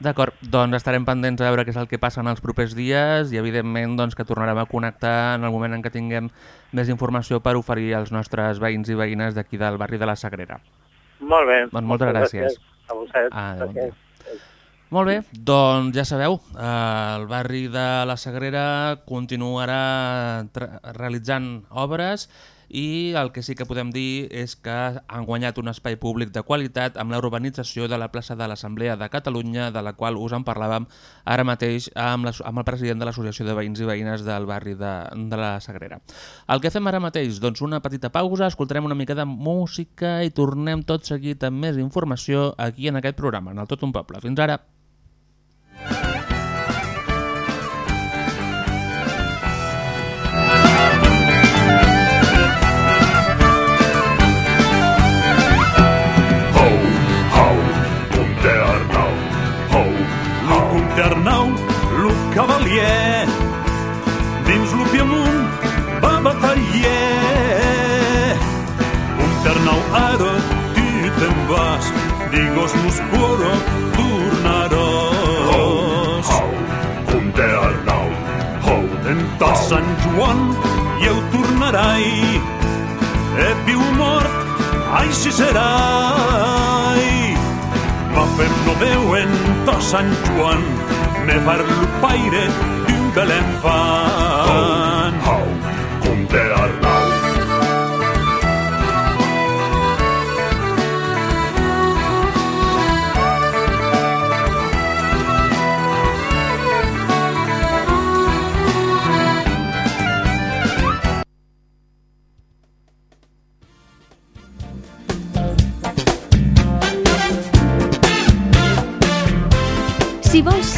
D'acord, doncs estarem pendents a veure què és el que passa en els propers dies i evidentment doncs, que tornarem a connectar en el moment en què tinguem més informació per oferir als nostres veïns i veïnes d'aquí del barri de la Sagrera. Molt bé. Doncs moltes gràcies. A vosaltres. Adéu, bon Gràcies. Molt bé, doncs ja sabeu, eh, el barri de la Sagrera continuarà realitzant obres i el que sí que podem dir és que han guanyat un espai públic de qualitat amb la urbanització de la plaça de l'Assemblea de Catalunya, de la qual us en parlàvem ara mateix amb, la, amb el president de l'Associació de Veïns i Veïnes del barri de, de la Sagrera. El que fem ara mateix? Doncs una petita pausa, escoltarem una mica de música i tornem tot seguit amb més informació aquí en aquest programa, en el Tot un Poble. Fins ara! Cavalier. Dins lo Piemont va batallar. Un Ternau ara tu te'n vas, digos muscuro tornaràs. Ho, un Arnau, ho, en tot Sant Joan i ho tornarai. E viu mort, ai si serà. Ma veuen to Sant Joan, me parlo paire d'un bel enfant. Ho, ho,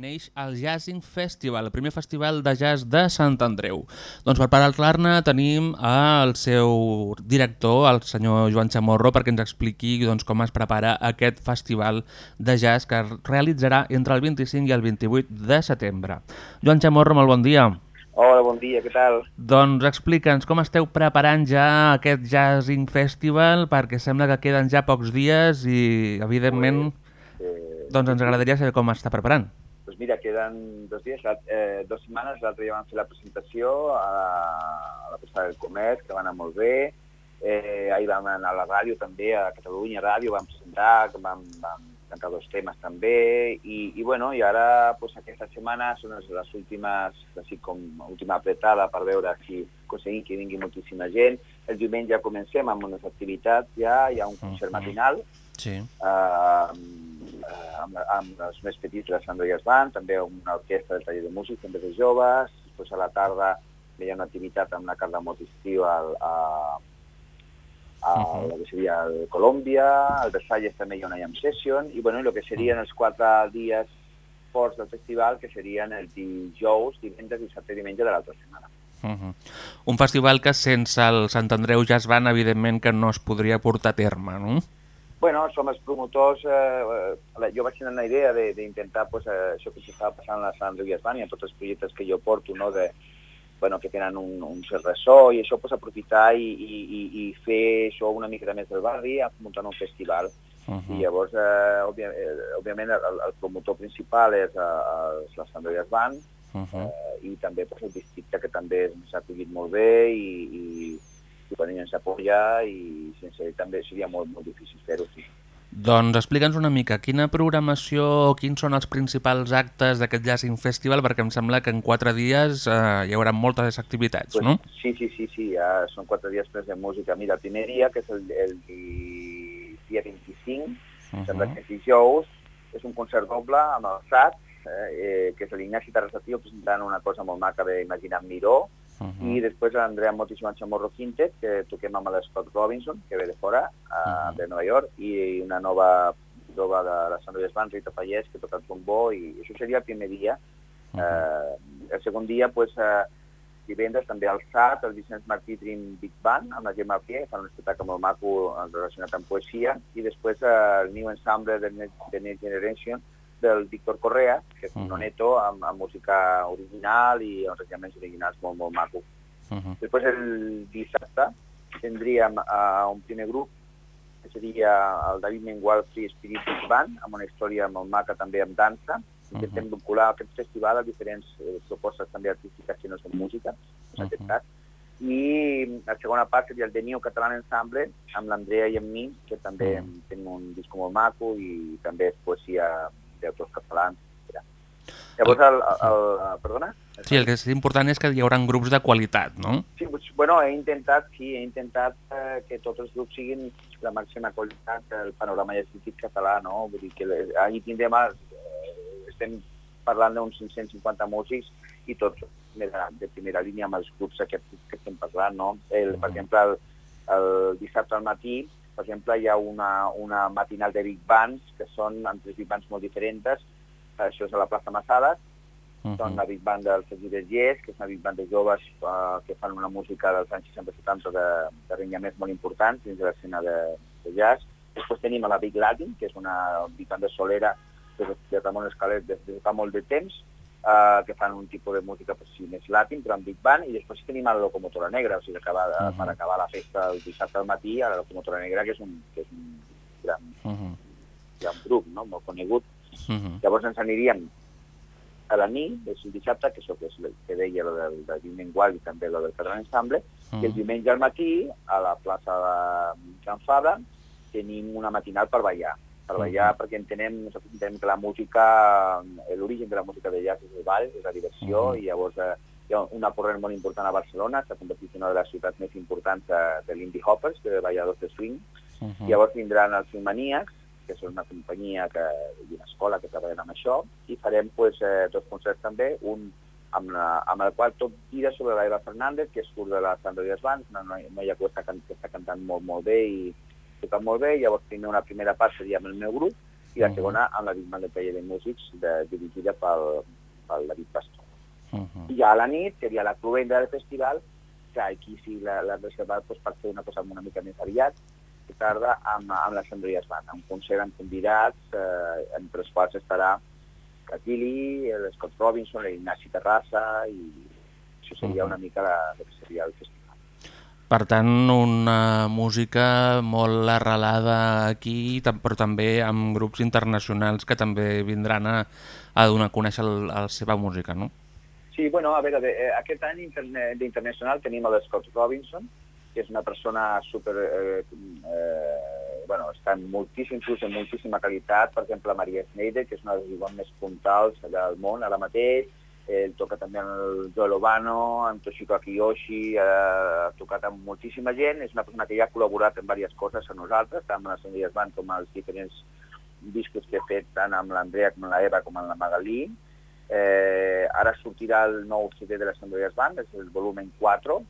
Neix el Jazzing Festival, el primer festival de jazz de Sant Andreu. Doncs per parlar-ne tenim el seu director, el senyor Joan Chamorro, perquè ens expliqui doncs, com es prepara aquest festival de jazz que es realitzarà entre el 25 i el 28 de setembre. Joan Chamorro, molt bon dia. Hola, bon dia, què tal? Doncs explica'ns com esteu preparant ja aquest Jazzing Festival, perquè sembla que queden ja pocs dies i, evidentment, Eh, doncs ens agradaria saber com està preparant. Doncs mira, queden dos dies, eh, dues setmanes, l'altre dia vam fer la presentació a la, a la Plaça del Comerç, que va anar molt bé. Eh, ahir vam anar a la ràdio també, a Catalunya Ràdio, vam presentar, vam, vam cantar dos temes també, i, i bueno, i ara pues, aquesta setmana són les, les últimes, així com última apretada per veure si aconseguim que vingui moltíssima gent. El diumenge ja comencem amb unes activitats, ja hi ha un concert matinal, Sí. eh, amb, amb els més petits de Sant Andreas Band, també una orquestra del taller de músics, també de joves, després a la tarda hi ha una activitat amb la Carla Mot estiu al, a, a Mhm. el que seria el Colòmbia, al Versalles també hi ha una jam session, i bueno, i el que serien els quatre dies forts del festival, que serien el dijous, divendres, dissabte i diumenge de l'altra setmana. Uh -huh. Un festival que sense el Sant Andreu Jazz Band, evidentment, que no es podria portar a terme, no? Bueno, som els promotors, eh, eh, jo vaig tenir una idea de- d'intentar pues, eh, això que s'estava passant a la Sant Andreu i Espanya, tots els projectes que jo porto, no, de, bueno, que tenen un, un cert ressò, i això pues, aprofitar i, i, i, i fer això una mica més del barri, muntant un festival. Uh I llavors, eh, òbvia, eh, òbviament, el, el promotor principal és, eh, és la Sant Andreu Band, Uh -huh. eh, i també pues, el districte que també s'ha acollit molt bé i, i, i bueno, i ens apoya i sense ell també seria molt, molt difícil fer-ho. Sí. Doncs explica'ns una mica quina programació, quins són els principals actes d'aquest Jazzing Festival, perquè em sembla que en quatre dies eh, hi haurà moltes activitats, no? Sí, sí, sí, sí, ja són quatre dies plens de música. Mira, el primer dia, que és el, el di- dia 25, uh -huh. sembla que és dijous, és un concert doble amb el SAT, eh, eh, que és l'Ignasi Tarrasatiu presentant una cosa molt maca d'Imaginat Miró, Uh i després l'Andrea Motis i Joan Chamorro Quintet, que toquem amb l'Scott Robinson, que ve de fora, uh, de Nova York, i una nova jove de la Sant Louis Band, Rita Pallès, que toca el trombó, i això seria el primer dia. eh, el segon dia, pues, eh, divendres també el SAT, el Vicenç Martí Dream Big Band, amb la Gemma Fier, que fan un espectacle molt maco eh, relacionat amb poesia, i després eh, el New Ensemble de, Net, de Next Generation, del Víctor Correa, que és un noneto amb, amb música original i arranjaments originals molt, molt maco. Uh -huh. Després el dissabte tindríem uh, un primer grup que seria el David Mengual Free Spirit Big Band, amb una història molt maca també amb dansa. Intentem vincular aquest festival a diferents eh, propostes també artístiques que no són música, en aquest cas. i la segona part seria el The New Catalan Ensemble amb l'Andrea i amb mi, que també mm. tenim un disc molt maco i també és poesia d'autors catalans. etc. Llavors, el, el, el, perdona? Sí, el que és important és que hi haurà grups de qualitat, no? Sí, doncs, bueno, he intentat, sí, he intentat eh, que tots els grups siguin la màxima qualitat del panorama llegístic català, no? Vull dir que ahir tindrem, eh, estem parlant d'uns 550 músics i tots de, de primera línia amb els grups aquests que estem parlant, no? El, per exemple, el, el dissabte al matí, per exemple, hi ha una, una matinal de Big Bands, que són amb tres Big Bands molt diferents, això és a la plaça Massades, Mhm. són la Big Band del Sergi de Gies, que és una Big Band de joves eh, que fan una música dels anys 60-70 de, de renyaments molt importants dins de l'escena de, de jazz. Després tenim a la Big Latin, que és una Big Band de solera de, de Ramon Escalet des de fa molt de temps, eh, que fan un tipus de música pues, sí, més latin, però amb Big Band, i després tenim la Locomotora Negra, o sigui, acabar de, per acabar la festa el dissabte al matí, a la Locomotora Negra, que és un, que és un gran, Uh -huh. gran grup, no? molt conegut. Uh -huh. Llavors ens aniríem a la nit, és el dissabte, que això que és el que deia lo del, del Dimengual i també lo del Català Ensemble, Mhm. i el diumenge al matí, a la plaça de Can Fabra, tenim una matinal per ballar. Per ballar perquè entenem, nosaltres entenem que la música, eh, l'origen de la música de jazz és el ball, és la diversió, Mhm. i llavors eh, hi ha una corrent molt important a Barcelona, s'ha convertit en una de les ciutats més importants de, de l'Indie Hoppers, de balladors de swing, Uh -huh. Llavors vindran els Filmaniacs, que són una companyia que, i una escola que treballen amb això, i farem pues, eh, dos concerts també, un amb, la, amb el qual tot gira sobre la Eva Fernández, que surt de la Sandra Díaz Band, una noia, noia que, està, que està cantant molt, molt bé i toca molt bé, llavors primer una primera part seria amb el meu grup, i la Mhm. segona amb la Big Band de Taller de Músics, de, dirigida pel, pel David Pastor. Uh -huh. I ja a la nit seria la cluenda del festival, que aquí sí la- l'han reservat doncs, per fer una cosa una mica més aviat, que tarda amb, amb les Andries Band, un concert amb convidats, eh, entre els quals estarà Catili, l'Scott Robinson, l'Ignasi Terrassa, i això seria una mica la, el que seria el festival. Per tant, una música molt arrelada aquí, però també amb grups internacionals que també vindran a, a donar a conèixer el, la seva música, no? Sí, bueno, a veure, de, eh, aquest any d'internacional tenim l'Scott Robinson, que és una persona super... Eh, eh, bueno, està en moltíssim flux, en moltíssima qualitat. Per exemple, Maria Schneider, que és una de les més puntals al món ara mateix. Ell toca també amb el Joel Obano, amb Toshiko Akiyoshi, eh, ha tocat amb moltíssima gent. És una persona que ja ha col·laborat en diverses coses amb nosaltres, tant amb les Andries Band com els diferents discos que he fet tant amb l'Andrea com amb l'Eva com amb la Magalí. Eh, ara sortirà el nou CD de les Andreas Band, és el volumen 4,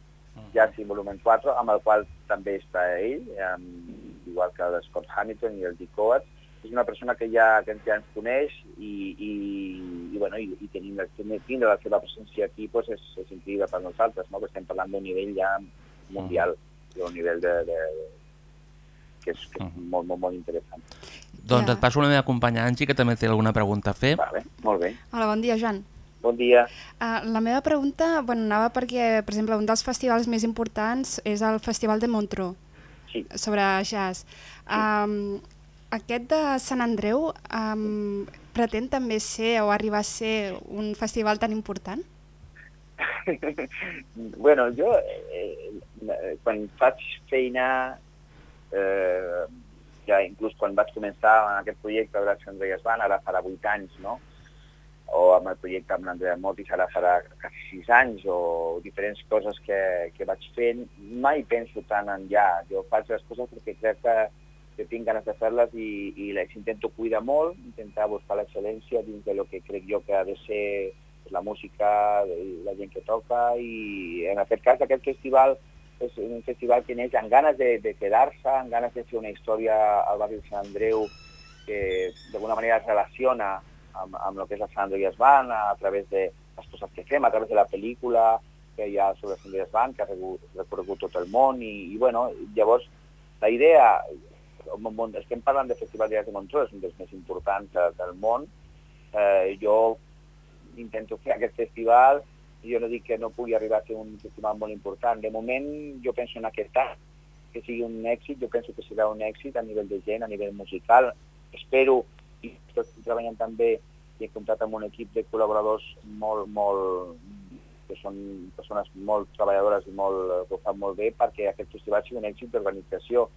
ja sí, volumen 4, amb el qual també està ell, amb, igual que el Scott Hamilton i el Dick Coates. És una persona que ja, que ja ens coneix i, i, i, bueno, i, i tenim, tindre la seva presència aquí pues, és, és increïble per nosaltres, no? que estem parlant d'un nivell ja mundial, d'un nivell de, de, que és, que és molt, molt, molt interessant. Doncs et passo la meva companya Angie, que també té alguna pregunta a fer. Vale, molt bé. Hola, bon dia, Joan. Bon dia. Uh, la meva pregunta bueno, anava perquè, per exemple, un dels festivals més importants és el Festival de Montreux, sí. sobre jazz. Um, aquest de Sant Andreu um, pretén també ser o arribar a ser un festival tan important? bueno, jo, eh, eh, quan faig feina, eh, ja inclús quan vaig començar en aquest projecte de l'Alexandria Van, ara farà 8 anys, no? o amb el projecte amb l'Andrea Motis ara farà quasi 6 anys, o diferents coses que, que vaig fent, mai penso tant en ja. Jo faig les coses perquè crec que, que tinc ganes de fer-les i, i les intento cuidar molt, intentar buscar l'excel·lència dins de lo que crec jo que ha de ser la música, la gent que toca i en aquest cas aquest festival és un festival que neix amb ganes de, de quedar-se, amb ganes de fer una història al barri de Sant Andreu que d'alguna manera es relaciona amb, amb el que és la Sant Andreu Van a, través de les coses que fem, a través de la pel·lícula que hi ha sobre Sant Andreu Van, que ha recorregut tot el món i, i bueno, llavors la idea, estem parlant de Festival de de Montreux, és un dels més importants del món, eh, jo intento fer aquest festival i jo no dic que no pugui arribar a ser un festival molt important. De moment jo penso en aquest any que sigui un èxit, jo penso que serà un èxit a nivell de gent, a nivell musical. Espero, i estic treballant també i he comptat amb un equip de col·laboradors molt, molt, que són persones molt treballadores i molt, que ho fan molt bé perquè aquest festival sigui un èxit d'organització.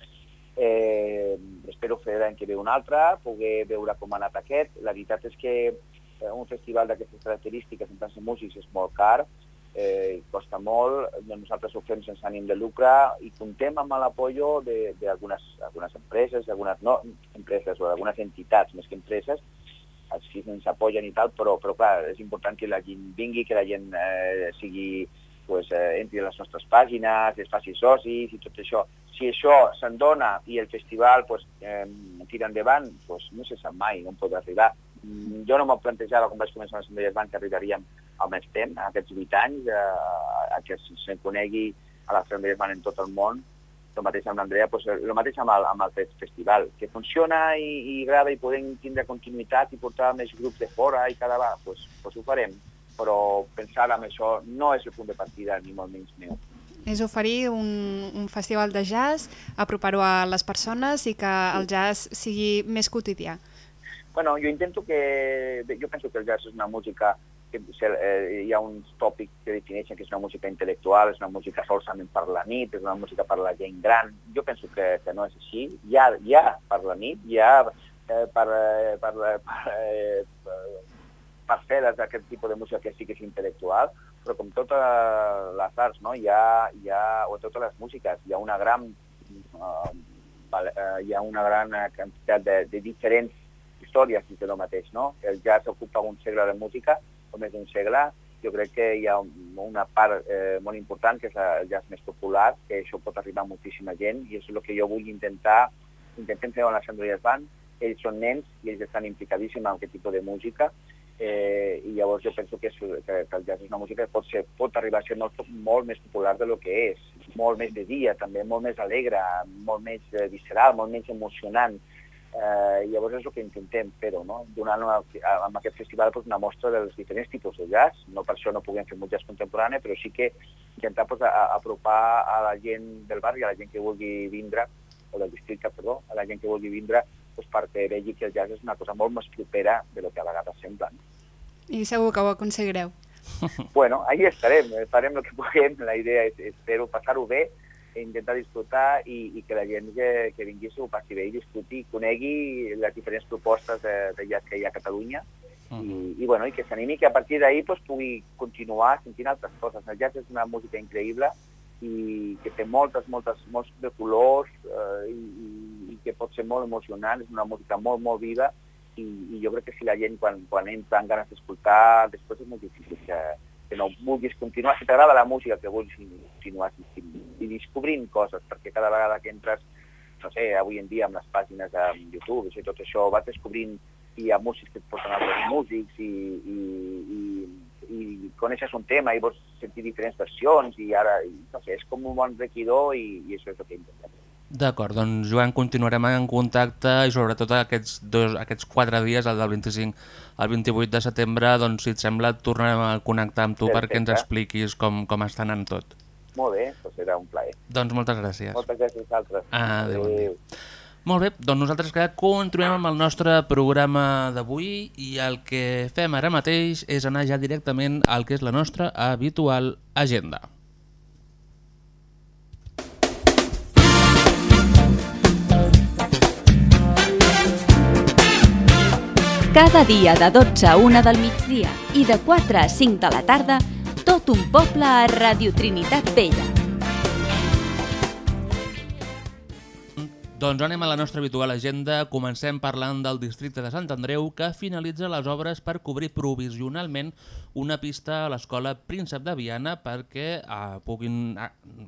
Eh, espero fer l'any que ve un altre, poder veure com ha anat aquest. La veritat és que eh, un festival d'aquestes característiques en tant que músics és molt car, eh, costa molt, nosaltres ho fem sense ànim de lucre i comptem amb l'apoyo d'algunes algunes empreses, d'algunes no empreses o d'algunes entitats més que empreses, que ens apoyen i tal, però, però clar, és important que la gent vingui, que la gent eh, sigui, pues, eh, entri a les nostres pàgines, es faci socis i tot això. Si això se'n dona i el festival pues, eh, tira endavant, pues, no se sap mai on pot arribar. Mm, Jo no m'ho plantejava quan vaig començar a l'Assemblea Banc que arribaríem al més temps, a aquests 8 anys, eh, a que se'n conegui a l'Assemblea Banc en tot el món, el mateix amb l'Andrea, doncs, el mateix amb el, amb el festival, que funciona i, i agrada i podem tindre continuïtat i portar més grups de fora i cada vegada, doncs, doncs ho farem. Però pensar en això no és el punt de partida, ni molt menys meu. És oferir un, un festival de jazz, apropar-ho a les persones i que el jazz sigui més quotidià. Bueno, jo intento que... Jo penso que el jazz és una música que eh, hi ha uns tòpics que defineixen que és una música intel·lectual, és una música solament per la nit, és una música per la gent gran. Jo penso que, que no és així. Hi ha, hi ha per la nit, hi ha eh, per, eh, per, per, eh, per, per fer aquest tipus de música que sí que és intel·lectual, però com totes les arts, no? hi, ha, hi ha, o totes les músiques, hi ha una gran, uh, hi ha una gran quantitat de, de diferents històries dins de lo mateix. No? El jazz ocupa un segle de música, o més d'un segle, jo crec que hi ha una part eh, molt important que és el jazz més popular, que això pot arribar a moltíssima gent i és el que jo vull intentar, intentem fer amb la Sant Jazz Band. Ells són nens i ells estan implicadíssims en aquest tipus de música eh, i llavors jo penso que, és, que, que el jazz és una música que pot, ser, pot arribar a ser molt, molt més popular de lo que és, molt més de dia també, molt més alegre, molt més eh, visceral, molt menys emocionant. Eh, llavors és el que intentem fer-ho, no? donant amb aquest festival pues, una mostra dels diferents tipus de jazz. No per això no puguem fer molt jazz contemporani, però sí que intentar pues, a, a apropar a la gent del barri, a la gent que vulgui vindre, o del districte, perdó, a la gent que vulgui vindre, pues, perquè vegi que el jazz és una cosa molt més propera de lo que a vegades sembla. No? I segur que ho aconseguireu. bueno, ahí estarem, farem el que puguem, la idea és, és fer-ho, passar-ho bé, intentar disfrutar i, i que la gent que, que vingui s'ho passi bé i disfruti, conegui les diferents propostes de, de jazz que hi ha a Catalunya uh -huh. i, i, bueno, i que s'animi que a partir d'ahir pues, pugui continuar sentint altres coses. El jazz és una música increïble i que té moltes, moltes, molts de colors eh, i, i que pot ser molt emocionant, és una música molt, molt viva i, i jo crec que si la gent quan, quan entra amb ganes d'escoltar, després és molt difícil que, que no vulguis continuar, si t'agrada la música, que vulguis continuar i descobrint coses, perquè cada vegada que entres, no sé, avui en dia amb les pàgines de YouTube i tot això, vas descobrint i hi ha músics que et porten altres músics i, i, i, i coneixes un tema i vols sentir diferents versions i ara, no sé, és com un bon requidor i, i això és el que intentem. D'acord, doncs Joan, continuarem en contacte i sobretot aquests, dos, aquests quatre dies, el del 25 al 28 de setembre, doncs si et sembla tornarem a connectar amb tu Perfecte. perquè ens expliquis com, com està anant tot. Molt bé, doncs serà un plaer. Doncs moltes gràcies. Moltes gràcies a altres. Adéu. Adéu. Molt bé, doncs nosaltres que continuem amb el nostre programa d'avui i el que fem ara mateix és anar ja directament al que és la nostra habitual agenda. Cada dia de 12 a 1 del migdia i de 4 a 5 de la tarda, tot un poble a Radio Trinitat Vella. Doncs anem a la nostra habitual agenda. Comencem parlant del districte de Sant Andreu, que finalitza les obres per cobrir provisionalment una pista a l'escola Príncep de Viana perquè eh, puguin eh,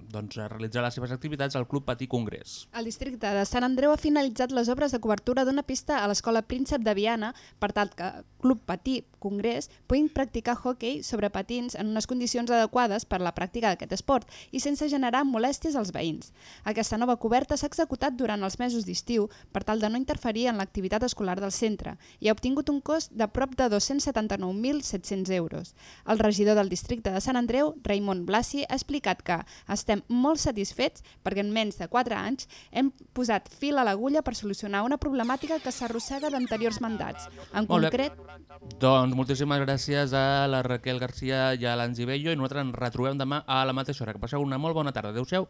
doncs, realitzar les seves activitats al Club Patí Congrés. El districte de Sant Andreu ha finalitzat les obres de cobertura d'una pista a l'escola Príncep de Viana per tal que Club Patí Congrés puguin practicar hockey sobre patins en unes condicions adequades per a la pràctica d'aquest esport i sense generar molèsties als veïns. Aquesta nova coberta s'ha executat durant els mesos d'estiu per tal de no interferir en l'activitat escolar del centre i ha obtingut un cost de prop de 279.700 euros. El regidor del districte de Sant Andreu, Raimon Blasi, ha explicat que estem molt satisfets perquè en menys de 4 anys hem posat fil a l'agulla per solucionar una problemàtica que s'arrossega d'anteriors mandats. En Molt bé. concret, Doncs moltíssimes gràcies a la Raquel Garcia i a l'Angi Bello i nosaltres ens retrobem demà a la mateixa hora. Que passeu una molt bona tarda. Adéu-siau.